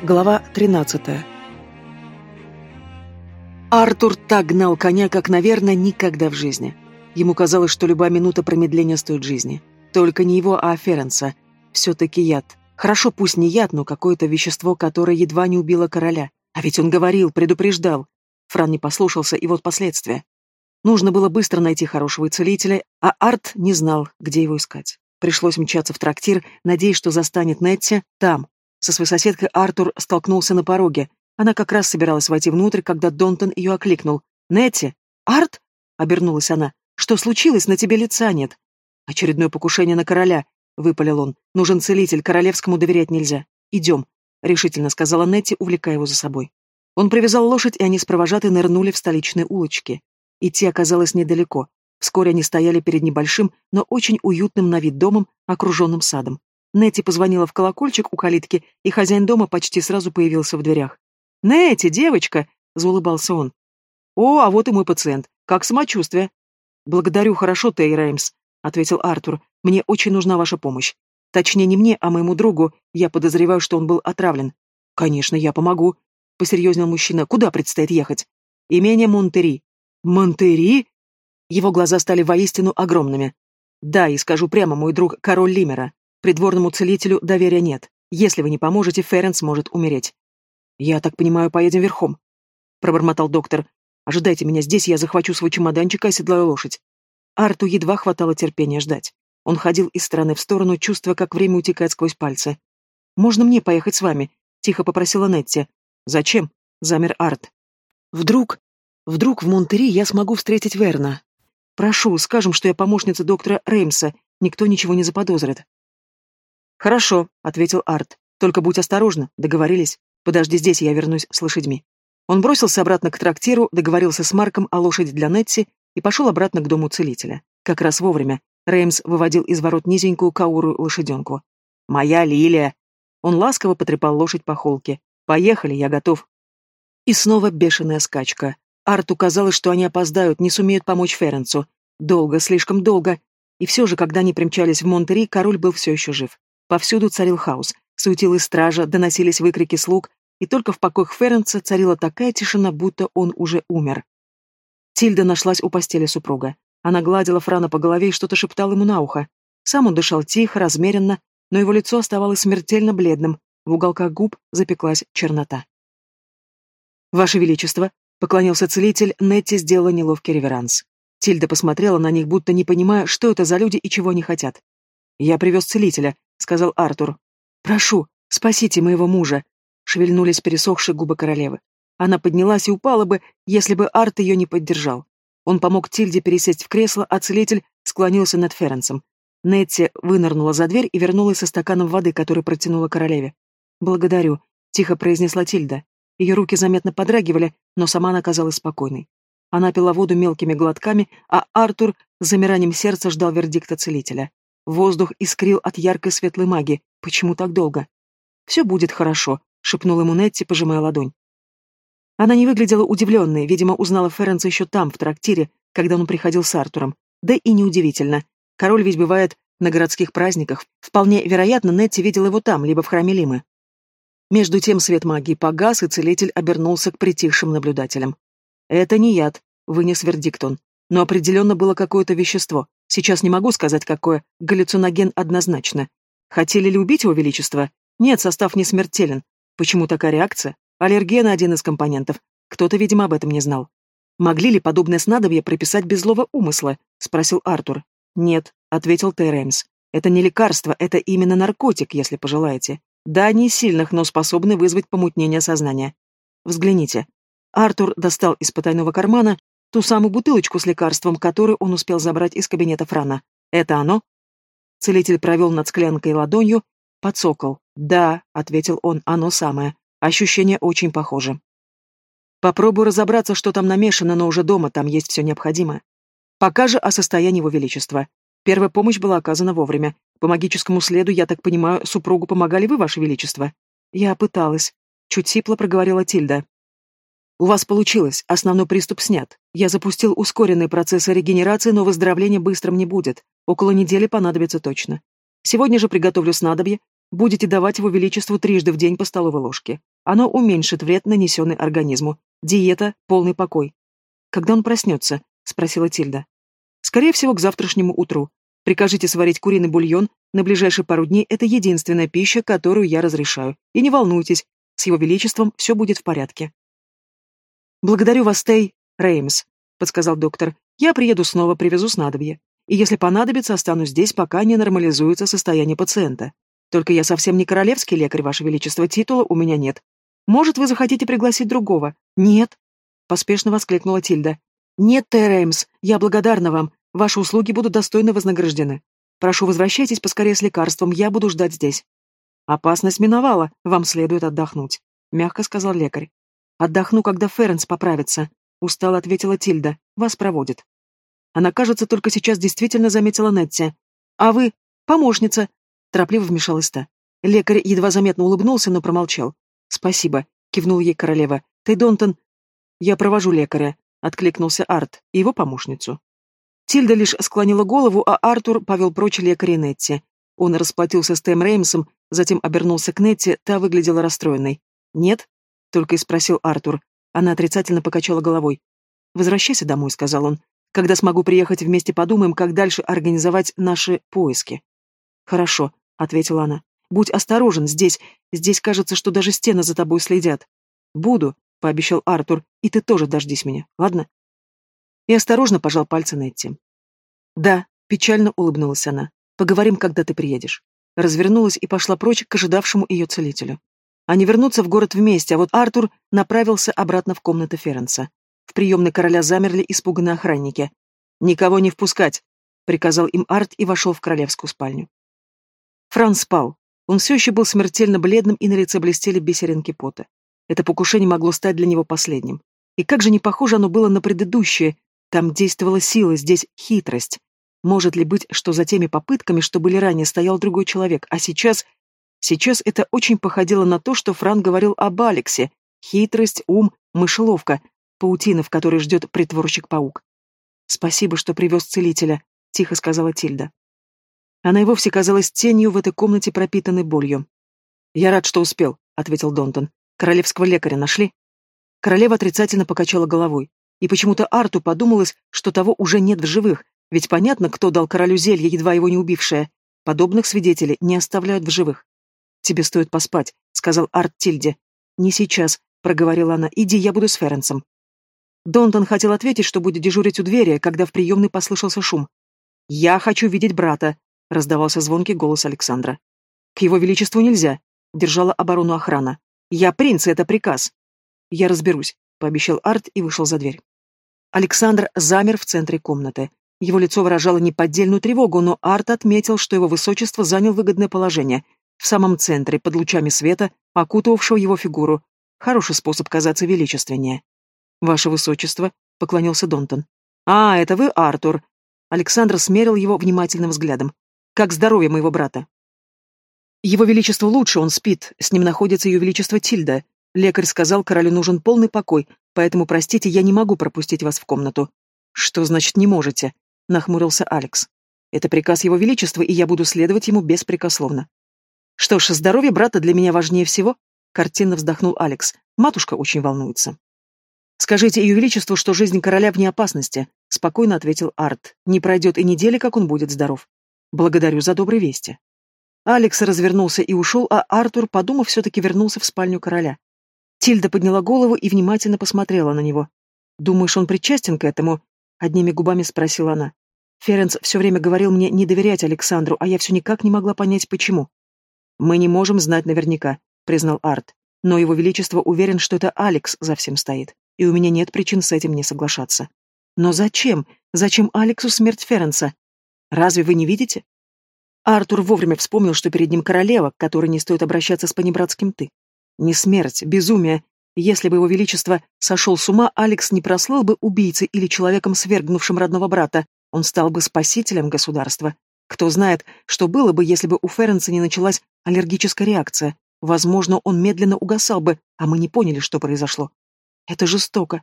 Глава 13. Артур так гнал коня, как, наверное, никогда в жизни. Ему казалось, что любая минута промедления стоит жизни. Только не его, а Ференса. Все-таки яд. Хорошо, пусть не яд, но какое-то вещество, которое едва не убило короля. А ведь он говорил, предупреждал. Фран не послушался, и вот последствия. Нужно было быстро найти хорошего целителя, а Арт не знал, где его искать. Пришлось мчаться в трактир, надеясь, что застанет Нетти там, со своей соседкой Артур столкнулся на пороге. Она как раз собиралась войти внутрь, когда Донтон ее окликнул. «Нетти! Арт?» — обернулась она. «Что случилось? На тебе лица нет». «Очередное покушение на короля», — выпалил он. «Нужен целитель, королевскому доверять нельзя. Идем», — решительно сказала Нетти, увлекая его за собой. Он привязал лошадь, и они с провожатой нырнули в столичные улочки. Идти оказалось недалеко. Вскоре они стояли перед небольшим, но очень уютным на вид домом, окруженным садом. Нэти позвонила в колокольчик у калитки, и хозяин дома почти сразу появился в дверях. «Нэти, девочка!» — заулыбался он. «О, а вот и мой пациент. Как самочувствие?» «Благодарю, хорошо, Тей Реймс», — ответил Артур. «Мне очень нужна ваша помощь. Точнее, не мне, а моему другу. Я подозреваю, что он был отравлен». «Конечно, я помогу», — посерьезнел мужчина. «Куда предстоит ехать?» «Имение Монтери». «Монтери?» Его глаза стали воистину огромными. «Да, и скажу прямо, мой друг — король Лимера. Придворному целителю доверия нет. Если вы не поможете, Ференс может умереть. Я так понимаю, поедем верхом. Пробормотал доктор. Ожидайте меня здесь, я захвачу свой чемоданчик и оседлаю лошадь. Арту едва хватало терпения ждать. Он ходил из стороны в сторону, чувствуя, как время утекает сквозь пальцы. «Можно мне поехать с вами?» — тихо попросила Нетти. «Зачем?» — замер Арт. «Вдруг... Вдруг в Монтери я смогу встретить Верна. Прошу, скажем, что я помощница доктора Реймса. Никто ничего не заподозрит». «Хорошо», — ответил Арт. «Только будь осторожна, договорились. Подожди здесь, я вернусь с лошадьми». Он бросился обратно к трактиру, договорился с Марком о лошади для Нетти и пошел обратно к дому целителя. Как раз вовремя. Реймс выводил из ворот низенькую каурую лошаденку. «Моя Лилия!» Он ласково потрепал лошадь по холке. «Поехали, я готов». И снова бешеная скачка. Арту казалось, что они опоздают, не сумеют помочь Ференцу. Долго, слишком долго. И все же, когда они примчались в Монтери, король был все еще жив. Повсюду царил хаос, суетилась стража, доносились выкрики слуг, и только в покоях Ференца царила такая тишина, будто он уже умер. Тильда нашлась у постели супруга. Она гладила Франа по голове и что-то шептала ему на ухо. Сам он дышал тихо, размеренно, но его лицо оставалось смертельно бледным, в уголках губ запеклась чернота. «Ваше Величество!» — поклонился целитель, Нетти сделала неловкий реверанс. Тильда посмотрела на них, будто не понимая, что это за люди и чего они хотят. «Я привез целителя», — сказал Артур. «Прошу, спасите моего мужа», — шевельнулись пересохшие губы королевы. Она поднялась и упала бы, если бы Арт ее не поддержал. Он помог Тильде пересесть в кресло, а целитель склонился над Ференсом. Нетти вынырнула за дверь и вернулась со стаканом воды, который протянула королеве. «Благодарю», — тихо произнесла Тильда. Ее руки заметно подрагивали, но сама она казалась спокойной. Она пила воду мелкими глотками, а Артур с замиранием сердца ждал вердикта целителя. Воздух искрил от яркой светлой магии. Почему так долго? «Все будет хорошо», — шепнула ему Нетти, пожимая ладонь. Она не выглядела удивленной, видимо, узнала Ференца еще там, в трактире, когда он приходил с Артуром. Да и неудивительно. Король ведь бывает на городских праздниках. Вполне вероятно, Нетти видел его там, либо в храме Лимы. Между тем свет магии погас, и целитель обернулся к притихшим наблюдателям. «Это не яд», — вынес вердикт он. «Но определенно было какое-то вещество. Сейчас не могу сказать, какое. Галлюциноген однозначно. Хотели ли убить его величество? Нет, состав не смертелен. Почему такая реакция? Аллергия на один из компонентов. Кто-то, видимо, об этом не знал. «Могли ли подобное снадобье прописать без злого умысла?» — спросил Артур. «Нет», — ответил Терренс. «Это не лекарство, это именно наркотик, если пожелаете. Да, не сильных, но способны вызвать помутнение сознания. Взгляните». Артур достал из потайного кармана Ту самую бутылочку с лекарством, которую он успел забрать из кабинета Франа. Это оно? Целитель провел над склянкой ладонью, подсокол. «Да», — ответил он, — «оно самое. Ощущение очень похоже». «Попробую разобраться, что там намешано, но уже дома, там есть все необходимое. Пока же о состоянии его величества. Первая помощь была оказана вовремя. По магическому следу, я так понимаю, супругу помогали вы, ваше величество?» «Я пыталась», — чуть сипло проговорила Тильда. У вас получилось, основной приступ снят. Я запустил ускоренный процесс регенерации, но выздоровление быстрым не будет. Около недели понадобится точно. Сегодня же приготовлю снадобье, Будете давать его величеству трижды в день по столовой ложке. Оно уменьшит вред, нанесенный организму. Диета, полный покой. Когда он проснется? Спросила Тильда. Скорее всего, к завтрашнему утру. Прикажите сварить куриный бульон. На ближайшие пару дней это единственная пища, которую я разрешаю. И не волнуйтесь, с его величеством все будет в порядке. Благодарю вас, Тей Реймс, подсказал доктор. Я приеду снова, привезу снадобье. И если понадобится, останусь здесь, пока не нормализуется состояние пациента. Только я совсем не королевский лекарь, Ваше Величество, титула у меня нет. Может, вы захотите пригласить другого? Нет. Поспешно воскликнула Тильда. Нет, Тереймс, я благодарна вам. Ваши услуги будут достойно вознаграждены. Прошу, возвращайтесь поскорее с лекарством, я буду ждать здесь. Опасность миновала, вам следует отдохнуть, мягко сказал лекарь. Отдохну, когда Ференс поправится, устало ответила Тильда. Вас проводит. Она, кажется, только сейчас действительно заметила Нетти. А вы, помощница, Торопливо вмешалась та. Лекарь едва заметно улыбнулся, но промолчал. «Спасибо», — кивнул ей королева. «Ты, Донтон...» «Я провожу лекаря», — откликнулся Арт и его помощницу. Тильда лишь склонила голову, а Артур повел прочь лекаря Нетти. Он расплатился с Тэм Реймсом, затем обернулся к Нетти, та выглядела расстроенной. «Нет?» — только и спросил Артур. Она отрицательно покачала головой. «Возвращайся домой», — сказал он. «Когда смогу приехать вместе, подумаем, как дальше организовать наши поиски». «Хорошо», — ответила она. «Будь осторожен, здесь... Здесь кажется, что даже стены за тобой следят». «Буду», — пообещал Артур, — «и ты тоже дождись меня, ладно?» И осторожно пожал пальцы Нетти. «Да», — печально улыбнулась она. «Поговорим, когда ты приедешь». Развернулась и пошла прочь к ожидавшему ее целителю. Они вернутся в город вместе, а вот Артур направился обратно в комнаты Ференса. В приемной короля замерли испуганные охранники. «Никого не впускать», — приказал им Арт и вошел в королевскую спальню. Франц спал. Он все еще был смертельно бледным, и на лице блестели бисеринки пота. Это покушение могло стать для него последним. И как же не похоже оно было на предыдущее. Там действовала сила, здесь хитрость. Может ли быть, что за теми попытками, что были ранее, стоял другой человек, а сейчас... Сейчас это очень походило на то, что Фран говорил об Алексе. Хитрость, ум, мышеловка, паутина, в которой ждет притворщик-паук. «Спасибо, что привез целителя», — тихо сказала Тильда. Она и вовсе казалась тенью в этой комнате, пропитанной болью. «Я рад, что успел», — ответил Донтон. «Королевского лекаря нашли?» Королева отрицательно покачала головой. И почему-то Арту подумалось, что того уже нет в живых, ведь понятно, кто дал королю зелье, едва его не убившее. Подобных свидетелей не оставляют в живых. «Тебе стоит поспать», — сказал Арт Тильде. «Не сейчас», — проговорила она. «Иди, я буду с Ференсом». Донтон хотел ответить, что будет дежурить у двери, когда в приемной послышался шум. «Я хочу видеть брата», — раздавался звонкий голос Александра. «К его величеству нельзя», — держала оборону охрана. «Я принц, это приказ». «Я разберусь», — пообещал Арт и вышел за дверь. Александр замер в центре комнаты. Его лицо выражало неподдельную тревогу, но Арт отметил, что его высочество занял выгодное положение. В самом центре, под лучами света, окутывавшего его фигуру. Хороший способ казаться величественнее. «Ваше высочество», — поклонился Донтон. «А, это вы, Артур?» Александр смерил его внимательным взглядом. Как здоровье моего брата? Его величество лучше, он спит. С ним находится ее величество Тильда. Лекарь сказал, королю нужен полный покой, поэтому, простите, я не могу пропустить вас в комнату. Что значит не можете? Нахмурился Алекс. Это приказ его величества, и я буду следовать ему беспрекословно. Что ж, здоровье брата для меня важнее всего. Картинно вздохнул Алекс. Матушка очень волнуется. «Скажите Ее Величеству, что жизнь короля вне опасности», — спокойно ответил Арт. «Не пройдет и недели, как он будет здоров». Благодарю за добрые вести. Алекс развернулся и ушел, а Артур, подумав, все-таки вернулся в спальню короля. Тильда подняла голову и внимательно посмотрела на него. «Думаешь, он причастен к этому?» — одними губами спросила она. Ференс все время говорил мне не доверять Александру, а я все никак не могла понять, почему. «Мы не можем знать наверняка», — признал Арт. «Но его величество уверен, что это Алекс за всем стоит, и у меня нет причин с этим не соглашаться». «Но зачем? Зачем Алексу смерть Ференса? Разве вы не видите? Артур вовремя вспомнил, что перед ним королева, к которой не стоит обращаться с понебратским «ты». Не смерть, безумие. Если бы его величество сошел с ума, Алекс не прослыл бы убийцей или человеком, свергнувшим родного брата. Он стал бы спасителем государства. Кто знает, что было бы, если бы у Ференса не началась аллергическая реакция. Возможно, он медленно угасал бы, а мы не поняли, что произошло. Это жестоко.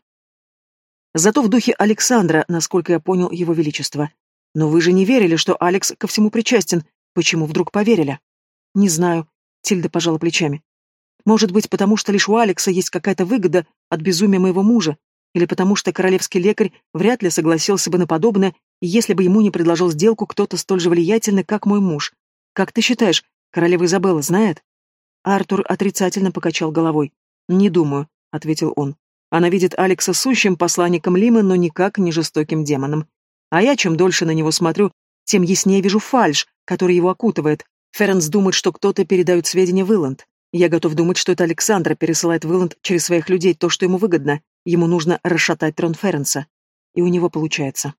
Зато в духе Александра, насколько я понял его величество. Но вы же не верили, что Алекс ко всему причастен. Почему вдруг поверили? Не знаю, Тильда пожала плечами. Может быть, потому что лишь у Алекса есть какая-то выгода от безумия моего мужа, или потому что королевский лекарь вряд ли согласился бы на подобное, если бы ему не предложил сделку кто-то столь же влиятельный, как мой муж. Как ты считаешь, королева Изабелла знает? Артур отрицательно покачал головой. «Не думаю», — ответил он. «Она видит Алекса сущим посланником Лимы, но никак не жестоким демоном. А я, чем дольше на него смотрю, тем яснее вижу фальш, который его окутывает. Ференс думает, что кто-то передает сведения в Иланд. Я готов думать, что это Александра пересылает в Иланд через своих людей то, что ему выгодно. Ему нужно расшатать трон Ференса. И у него получается.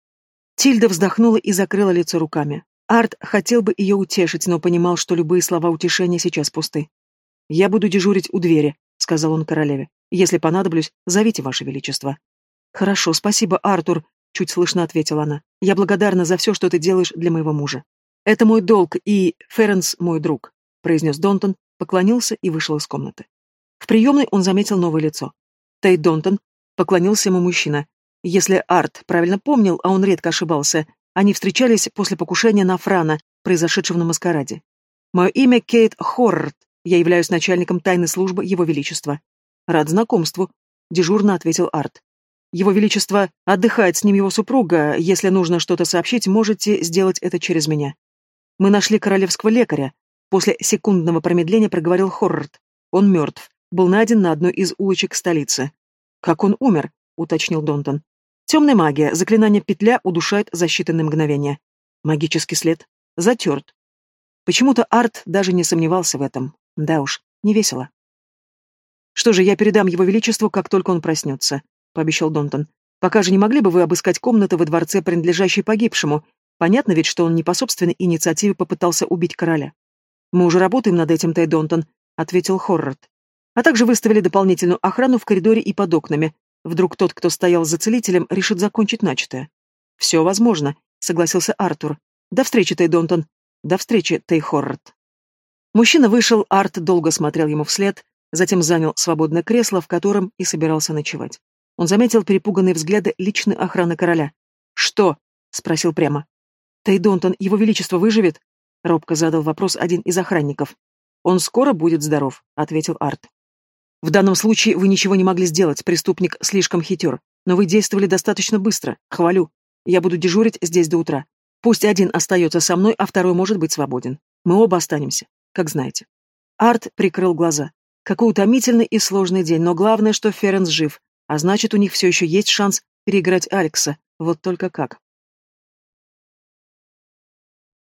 Тильда вздохнула и закрыла лицо руками. Арт хотел бы ее утешить, но понимал, что любые слова утешения сейчас пусты. «Я буду дежурить у двери», — сказал он королеве. «Если понадоблюсь, зовите, Ваше Величество». «Хорошо, спасибо, Артур», — чуть слышно ответила она. «Я благодарна за все, что ты делаешь для моего мужа». «Это мой долг, и Ференс мой друг», — произнес Донтон, поклонился и вышел из комнаты. В приемной он заметил новое лицо. Тейт Донтон, поклонился ему мужчина. Если Арт правильно помнил, а он редко ошибался, они встречались после покушения на Франа, произошедшего на маскараде. «Мое имя Кейт Хоррорд, я являюсь начальником тайной службы Его Величества. Рад знакомству, дежурно ответил Арт. Его Величество отдыхает с ним его супруга. Если нужно что-то сообщить, можете сделать это через меня. Мы нашли королевского лекаря. После секундного промедления проговорил Хоррорд. Он мертв. Был найден на одной из улочек столицы. Как он умер? Уточнил Донтон. Темная магия, заклинание петля удушает за считанные мгновения. Магический след затерт. Почему-то Арт даже не сомневался в этом. Да уж, не весело. «Что же, я передам его величеству, как только он проснется», — пообещал Донтон. «Пока же не могли бы вы обыскать комнаты во дворце, принадлежащей погибшему? Понятно ведь, что он не по собственной инициативе попытался убить короля». «Мы уже работаем над этим, Тай Донтон», — ответил Хоррорд. «А также выставили дополнительную охрану в коридоре и под окнами. Вдруг тот, кто стоял за целителем, решит закончить начатое». «Все возможно», — согласился Артур. «До встречи, Тай Донтон. До встречи, Хоррорд». Мужчина вышел, Арт долго смотрел ему вслед, затем занял свободное кресло, в котором и собирался ночевать. Он заметил перепуганные взгляды личной охраны короля. «Что?» — спросил прямо. «Тейдонтон, его величество выживет?» — робко задал вопрос один из охранников. «Он скоро будет здоров», — ответил Арт. «В данном случае вы ничего не могли сделать, преступник слишком хитер, но вы действовали достаточно быстро, хвалю. Я буду дежурить здесь до утра. Пусть один остается со мной, а второй может быть свободен. Мы оба останемся как знаете. Арт прикрыл глаза. Какой утомительный и сложный день, но главное, что Ференс жив, а значит, у них все еще есть шанс переиграть Алекса. Вот только как.